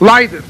lighter.